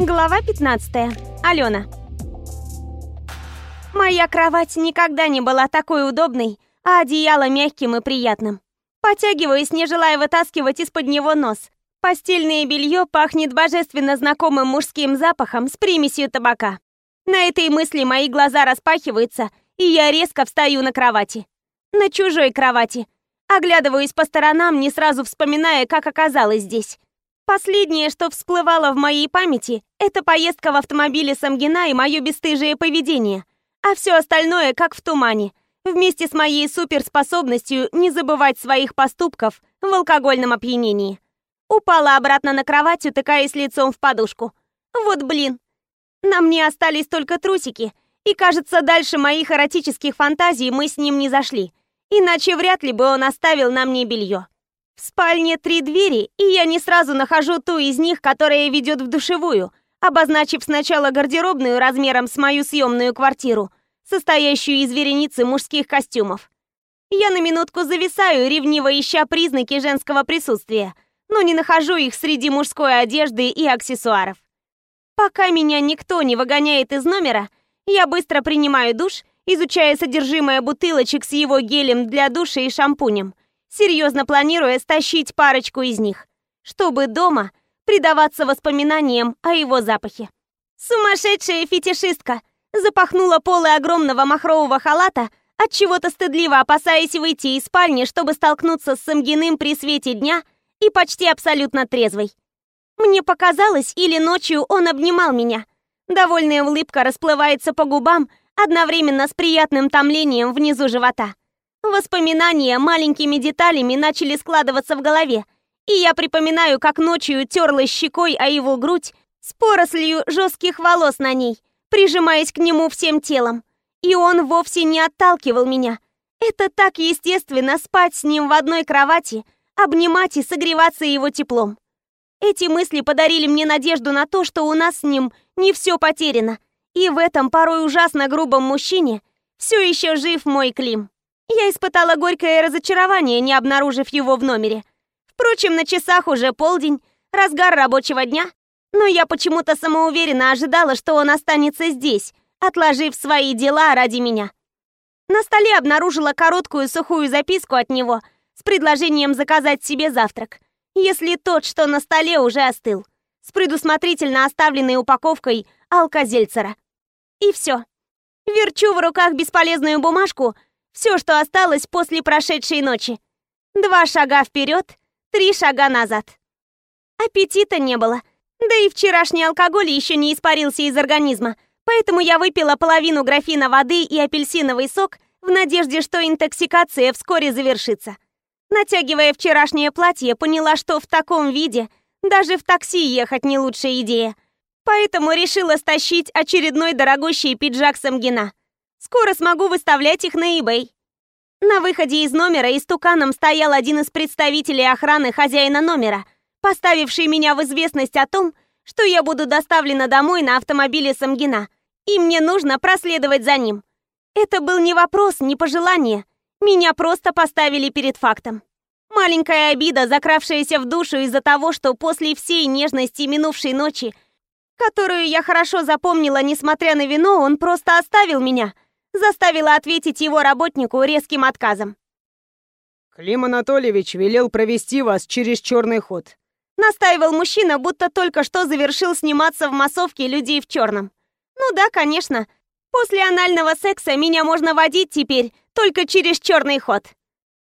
Глава 15. Алена. Моя кровать никогда не была такой удобной, а одеяло мягким и приятным. Потягиваюсь, не желая вытаскивать из-под него нос. Постельное белье пахнет божественно знакомым мужским запахом с примесью табака. На этой мысли мои глаза распахиваются, и я резко встаю на кровати. На чужой кровати. Оглядываюсь по сторонам, не сразу вспоминая, как оказалась здесь. Последнее, что всплывало в моей памяти, это поездка в автомобиле Самгина и мое бесстыжее поведение. А все остальное как в тумане, вместе с моей суперспособностью не забывать своих поступков в алкогольном опьянении. Упала обратно на кровать, утыкаясь лицом в подушку. Вот блин. На мне остались только трусики, и кажется, дальше моих эротических фантазий мы с ним не зашли. Иначе вряд ли бы он оставил на мне белье. В спальне три двери, и я не сразу нахожу ту из них, которая ведет в душевую, обозначив сначала гардеробную размером с мою съемную квартиру, состоящую из вереницы мужских костюмов. Я на минутку зависаю, ревниво ища признаки женского присутствия, но не нахожу их среди мужской одежды и аксессуаров. Пока меня никто не выгоняет из номера, я быстро принимаю душ, изучая содержимое бутылочек с его гелем для душа и шампунем, серьезно планируя стащить парочку из них, чтобы дома предаваться воспоминаниям о его запахе. Сумасшедшая фетишистка запахнула полы огромного махрового халата, от чего-то стыдливо опасаясь выйти из спальни, чтобы столкнуться с Самгиным при свете дня и почти абсолютно трезвой. Мне показалось, или ночью он обнимал меня. Довольная улыбка расплывается по губам, одновременно с приятным томлением внизу живота. Воспоминания маленькими деталями начали складываться в голове, и я припоминаю, как ночью терла щекой о его грудь с порослью жестких волос на ней, прижимаясь к нему всем телом. И он вовсе не отталкивал меня. Это так естественно спать с ним в одной кровати, обнимать и согреваться его теплом. Эти мысли подарили мне надежду на то, что у нас с ним не все потеряно, и в этом порой ужасно грубом мужчине все еще жив мой Клим. Я испытала горькое разочарование, не обнаружив его в номере. Впрочем, на часах уже полдень, разгар рабочего дня, но я почему-то самоуверенно ожидала, что он останется здесь, отложив свои дела ради меня. На столе обнаружила короткую сухую записку от него с предложением заказать себе завтрак, если тот, что на столе, уже остыл, с предусмотрительно оставленной упаковкой алкозельцера. И все. Верчу в руках бесполезную бумажку — все, что осталось после прошедшей ночи. Два шага вперед, три шага назад. Аппетита не было. Да и вчерашний алкоголь еще не испарился из организма, поэтому я выпила половину графина воды и апельсиновый сок в надежде, что интоксикация вскоре завершится. Натягивая вчерашнее платье, поняла, что в таком виде даже в такси ехать не лучшая идея. Поэтому решила стащить очередной дорогущий пиджак Самгина. Скоро смогу выставлять их на eBay. На выходе из номера истуканом стоял один из представителей охраны хозяина номера, поставивший меня в известность о том, что я буду доставлена домой на автомобиле Самгина, и мне нужно проследовать за ним. Это был не вопрос, не пожелание. Меня просто поставили перед фактом. Маленькая обида, закравшаяся в душу из-за того, что после всей нежности минувшей ночи, которую я хорошо запомнила, несмотря на вино, он просто оставил меня — заставила ответить его работнику резким отказом. «Клим Анатольевич велел провести вас через черный ход», настаивал мужчина, будто только что завершил сниматься в массовке людей в черном. Ну да, конечно. После анального секса меня можно водить теперь только через черный ход.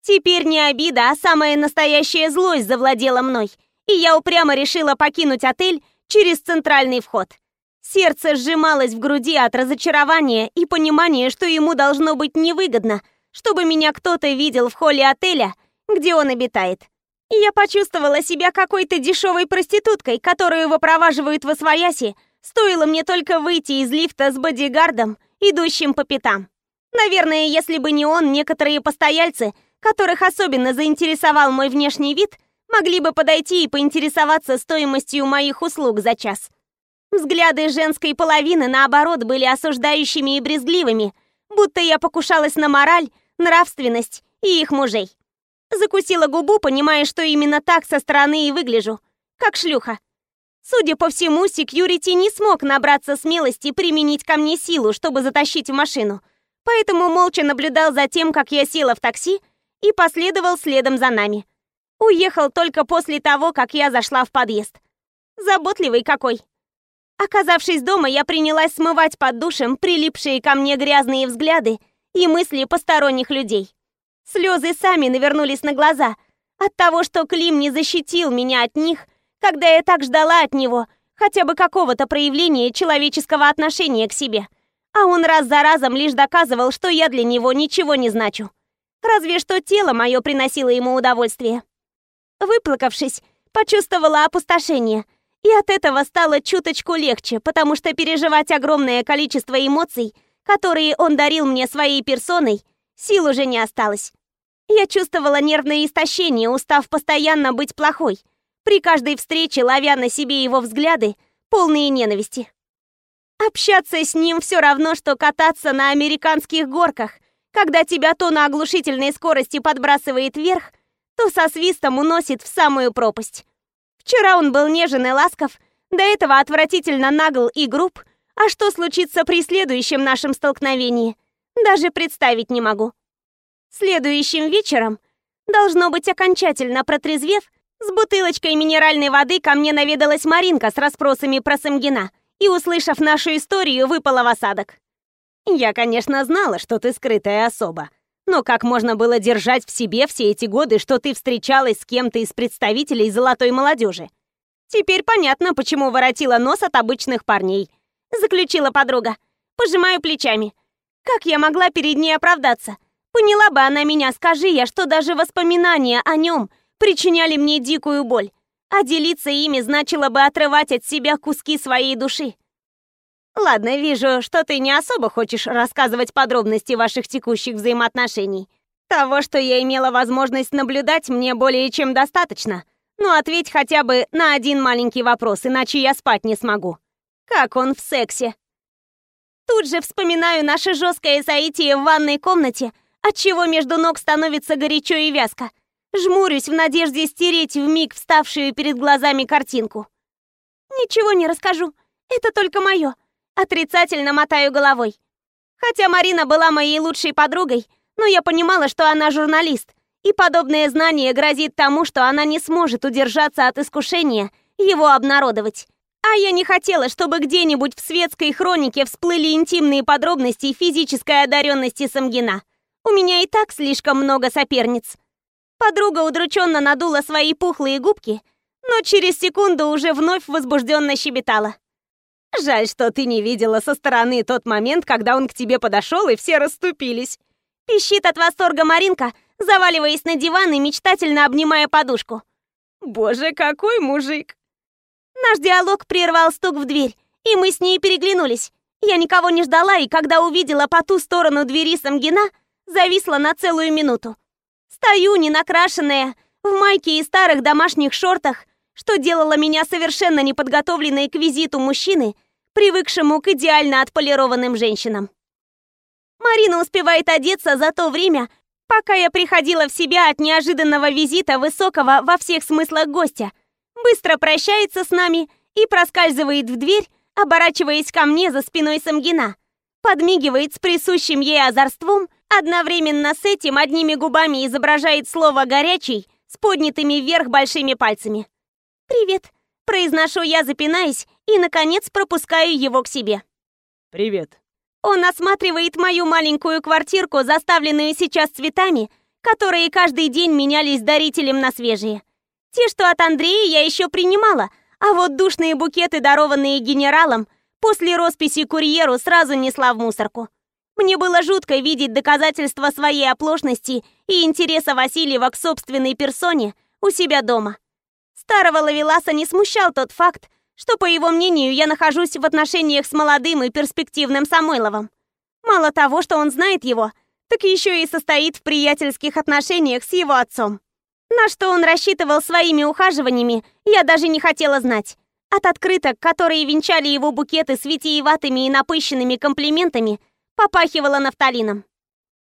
Теперь не обида, а самая настоящая злость завладела мной, и я упрямо решила покинуть отель через центральный вход. Сердце сжималось в груди от разочарования и понимания, что ему должно быть невыгодно, чтобы меня кто-то видел в холле отеля, где он обитает. И я почувствовала себя какой-то дешевой проституткой, которую выпроваживают в освояси, стоило мне только выйти из лифта с бодигардом, идущим по пятам. Наверное, если бы не он, некоторые постояльцы, которых особенно заинтересовал мой внешний вид, могли бы подойти и поинтересоваться стоимостью моих услуг за час. Взгляды женской половины, наоборот, были осуждающими и брезгливыми, будто я покушалась на мораль, нравственность и их мужей. Закусила губу, понимая, что именно так со стороны и выгляжу, как шлюха. Судя по всему, секьюрити не смог набраться смелости применить ко мне силу, чтобы затащить в машину, поэтому молча наблюдал за тем, как я села в такси и последовал следом за нами. Уехал только после того, как я зашла в подъезд. Заботливый какой. Оказавшись дома, я принялась смывать под душем прилипшие ко мне грязные взгляды и мысли посторонних людей. Слезы сами навернулись на глаза от того, что Клим не защитил меня от них когда я так ждала от него хотя бы какого-то проявления человеческого отношения к себе. А он раз за разом лишь доказывал, что я для него ничего не значу. Разве что тело мое приносило ему удовольствие. Выплакавшись, почувствовала опустошение. И от этого стало чуточку легче, потому что переживать огромное количество эмоций, которые он дарил мне своей персоной, сил уже не осталось. Я чувствовала нервное истощение, устав постоянно быть плохой – при каждой встрече ловя на себе его взгляды, полные ненависти. Общаться с ним все равно, что кататься на американских горках, когда тебя то на оглушительной скорости подбрасывает вверх, то со свистом уносит в самую пропасть. Вчера он был нежен и ласков, до этого отвратительно нагл и груб, а что случится при следующем нашем столкновении, даже представить не могу. Следующим вечером, должно быть окончательно протрезвев, с бутылочкой минеральной воды ко мне наведалась Маринка с расспросами про Самгина и, услышав нашу историю, выпала в осадок. «Я, конечно, знала, что ты скрытая особа, но как можно было держать в себе все эти годы, что ты встречалась с кем-то из представителей золотой молодежи? Теперь понятно, почему воротила нос от обычных парней», — заключила подруга. Пожимаю плечами. Как я могла перед ней оправдаться? Поняла бы она меня, скажи я, что даже воспоминания о нем — причиняли мне дикую боль, а делиться ими значило бы отрывать от себя куски своей души. Ладно, вижу, что ты не особо хочешь рассказывать подробности ваших текущих взаимоотношений. Того, что я имела возможность наблюдать, мне более чем достаточно. Но ответь хотя бы на один маленький вопрос, иначе я спать не смогу. Как он в сексе? Тут же вспоминаю наше жесткое соитие в ванной комнате, отчего между ног становится горячо и вязко. Жмурюсь в надежде стереть в миг вставшую перед глазами картинку. Ничего не расскажу. Это только мое. Отрицательно мотаю головой. Хотя Марина была моей лучшей подругой, но я понимала, что она журналист, и подобное знание грозит тому, что она не сможет удержаться от искушения его обнародовать. А я не хотела, чтобы где-нибудь в светской хронике всплыли интимные подробности физической одаренности Самгина. У меня и так слишком много соперниц. Подруга удрученно надула свои пухлые губки, но через секунду уже вновь возбужденно щебетала. «Жаль, что ты не видела со стороны тот момент, когда он к тебе подошел и все расступились». Пищит от восторга Маринка, заваливаясь на диван и мечтательно обнимая подушку. «Боже, какой мужик!» Наш диалог прервал стук в дверь, и мы с ней переглянулись. Я никого не ждала, и когда увидела по ту сторону двери Самгина, зависла на целую минуту. Стою ненакрашенная, в майке и старых домашних шортах, что делало меня совершенно неподготовленной к визиту мужчины, привыкшему к идеально отполированным женщинам. Марина успевает одеться за то время, пока я приходила в себя от неожиданного визита высокого во всех смыслах гостя. Быстро прощается с нами и проскальзывает в дверь, оборачиваясь ко мне за спиной Самгина. Подмигивает с присущим ей озорством Одновременно с этим одними губами изображает слово «горячий» с поднятыми вверх большими пальцами. «Привет», — произношу я, запинаясь, и, наконец, пропускаю его к себе. «Привет». Он осматривает мою маленькую квартирку, заставленную сейчас цветами, которые каждый день менялись дарителем на свежие. Те, что от Андрея, я еще принимала, а вот душные букеты, дарованные генералом, после росписи курьеру сразу несла в мусорку. Мне было жутко видеть доказательства своей оплошности и интереса Васильева к собственной персоне у себя дома. Старого Лавеласа не смущал тот факт, что, по его мнению, я нахожусь в отношениях с молодым и перспективным Самойловым. Мало того, что он знает его, так еще и состоит в приятельских отношениях с его отцом. На что он рассчитывал своими ухаживаниями, я даже не хотела знать. От открыток, которые венчали его букеты с витиеватыми и напыщенными комплиментами – попахивало нафталином.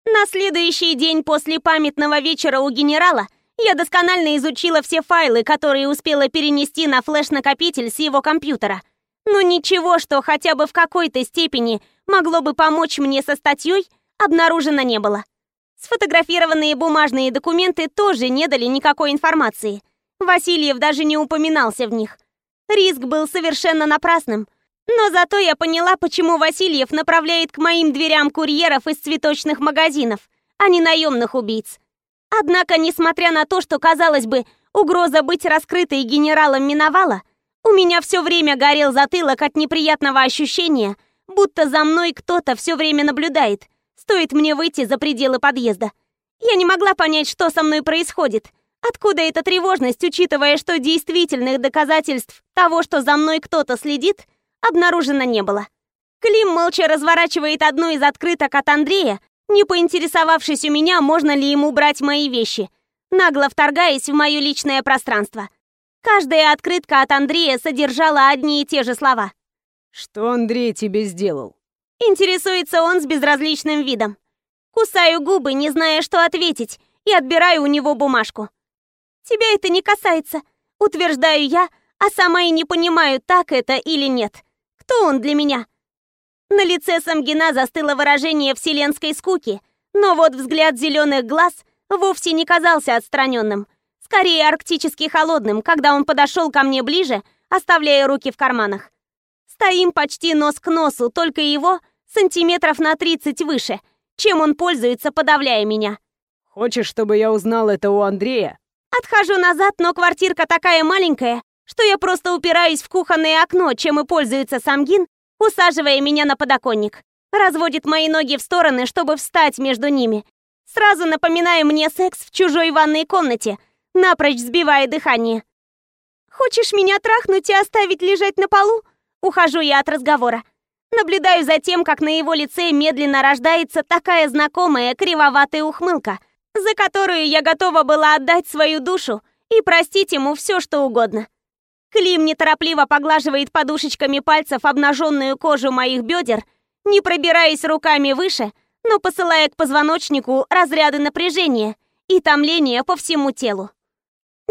На следующий день после памятного вечера у генерала Я досконально изучила все файлы, которые успела перенести на флеш-накопитель с его компьютера. Но ничего, что хотя бы в какой-то степени могло бы помочь мне со статьей, обнаружено не было. Сфотографированные бумажные документы тоже не дали никакой информации. Васильев даже не упоминался в них. Риск был совершенно напрасным. Но зато я поняла, почему Васильев направляет к моим дверям курьеров из цветочных магазинов, а не наемных убийц. Однако, несмотря на то, что, казалось бы, угроза быть раскрытой генералом миновала, у меня все время горел затылок от неприятного ощущения, будто за мной кто-то все время наблюдает, стоит мне выйти за пределы подъезда. Я не могла понять, что со мной происходит. Откуда эта тревожность, учитывая, что действительных доказательств того, что за мной кто-то следит, обнаружено не было. Клим молча разворачивает одну из открыток от Андрея, не поинтересовавшись у меня, можно ли ему брать мои вещи, нагло вторгаясь в мое личное пространство. Каждая открытка от Андрея содержала одни и те же слова. «Что Андрей тебе сделал?» Интересуется он с безразличным видом. Кусаю губы, не зная, что ответить, и отбираю у него бумажку. «Тебя это не касается», — утверждаю я, а сама и не понимаю, так это или нет. Кто он для меня? На лице Самгина застыло выражение вселенской скуки, но вот взгляд зеленых глаз вовсе не казался отстраненным, скорее арктически холодным, когда он подошел ко мне ближе, оставляя руки в карманах. Стоим почти нос к носу, только его сантиметров на 30 выше, чем он пользуется, подавляя меня. «Хочешь, чтобы я узнал это у Андрея?» Отхожу назад, но квартирка такая маленькая, что я просто упираюсь в кухонное окно, чем и пользуется Самгин, усаживая меня на подоконник. Разводит мои ноги в стороны, чтобы встать между ними. Сразу напоминая мне секс в чужой ванной комнате, напрочь сбивая дыхание. «Хочешь меня трахнуть и оставить лежать на полу?» Ухожу я от разговора. Наблюдаю за тем, как на его лице медленно рождается такая знакомая кривоватая ухмылка, за которую я готова была отдать свою душу и простить ему все, что угодно. Клим неторопливо поглаживает подушечками пальцев обнаженную кожу моих бедер, не пробираясь руками выше, но посылая к позвоночнику разряды напряжения и томления по всему телу.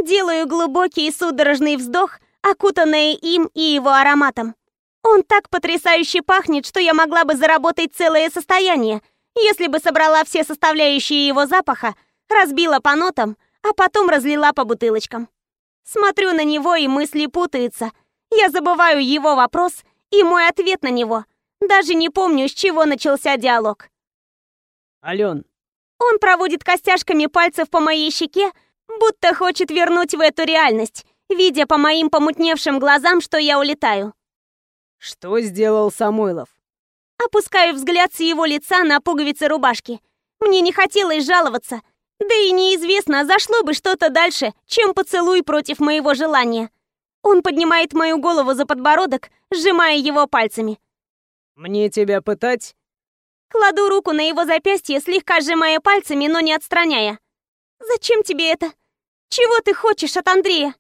Делаю глубокий судорожный вздох, окутанный им и его ароматом. Он так потрясающе пахнет, что я могла бы заработать целое состояние, если бы собрала все составляющие его запаха, разбила по нотам, а потом разлила по бутылочкам. Смотрю на него, и мысли путаются. Я забываю его вопрос и мой ответ на него. Даже не помню, с чего начался диалог. Ален. Он проводит костяшками пальцев по моей щеке, будто хочет вернуть в эту реальность, видя по моим помутневшим глазам, что я улетаю. Что сделал Самойлов? Опускаю взгляд с его лица на пуговицы рубашки. Мне не хотелось жаловаться, да и неизвестно, зашло бы что-то дальше, чем поцелуй против моего желания. Он поднимает мою голову за подбородок, сжимая его пальцами. «Мне тебя пытать?» Кладу руку на его запястье, слегка сжимая пальцами, но не отстраняя. «Зачем тебе это? Чего ты хочешь от Андрея?»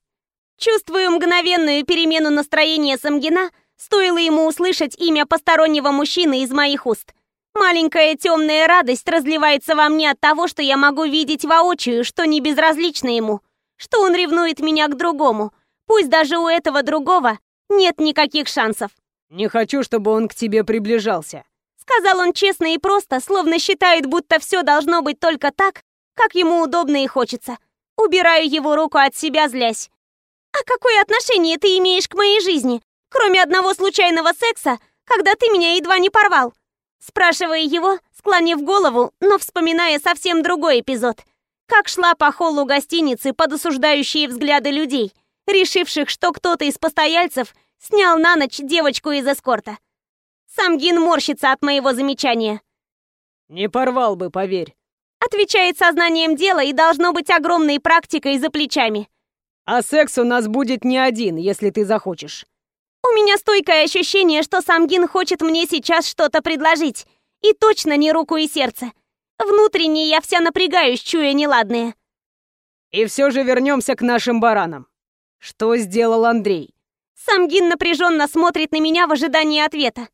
Чувствую мгновенную перемену настроения Самгина, стоило ему услышать имя постороннего мужчины из моих уст. Маленькая темная радость разливается во мне от того, что я могу видеть воочию, что не безразлично ему, что он ревнует меня к другому, пусть даже у этого другого нет никаких шансов. «Не хочу, чтобы он к тебе приближался», — сказал он честно и просто, словно считает, будто все должно быть только так, как ему удобно и хочется. Убираю его руку от себя, злясь. «А какое отношение ты имеешь к моей жизни, кроме одного случайного секса, когда ты меня едва не порвал?» Спрашивая его, склонив голову, но вспоминая совсем другой эпизод. Как шла по холлу гостиницы под осуждающие взгляды людей, решивших, что кто-то из постояльцев снял на ночь девочку из эскорта. Сам Гин морщится от моего замечания. «Не порвал бы, поверь». Отвечает сознанием дела и должно быть огромной практикой за плечами. «А секс у нас будет не один, если ты захочешь. У меня стойкое ощущение, что Самгин хочет мне сейчас что-то предложить. И точно не руку и сердце. Внутренне я вся напрягаюсь, чуя неладное. И все же вернемся к нашим баранам. Что сделал Андрей? Самгин напряженно смотрит на меня в ожидании ответа.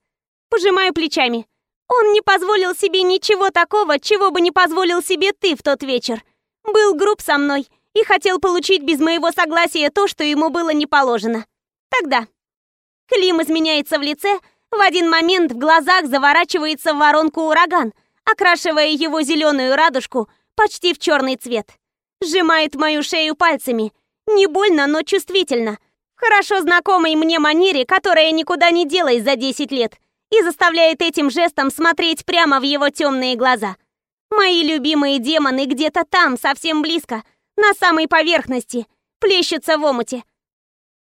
Пожимаю плечами. Он не позволил себе ничего такого, чего бы не позволил себе ты в тот вечер. Был груб со мной и хотел получить без моего согласия то, что ему было не положено. Тогда Клим изменяется в лице, в один момент в глазах заворачивается в воронку ураган, окрашивая его зеленую радужку почти в черный цвет. Сжимает мою шею пальцами. Не больно, но чувствительно. Хорошо знакомой мне манере, которая никуда не делась за 10 лет, и заставляет этим жестом смотреть прямо в его темные глаза. Мои любимые демоны где-то там, совсем близко, на самой поверхности, плещутся в омуте.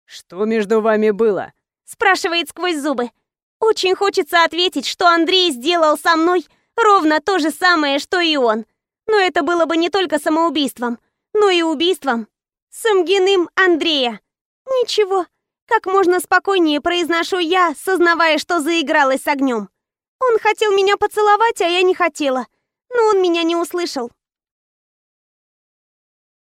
«Что между вами было?» Спрашивает сквозь зубы. Очень хочется ответить, что Андрей сделал со мной ровно то же самое, что и он. Но это было бы не только самоубийством, но и убийством Самгиным Андрея. Ничего, как можно спокойнее произношу я, сознавая, что заигралась с огнем. Он хотел меня поцеловать, а я не хотела. Но он меня не услышал.